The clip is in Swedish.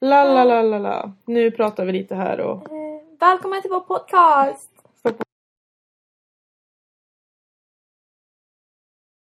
La la la la la. Nu pratar vi lite här och... Välkomna välkommen till vår podcast!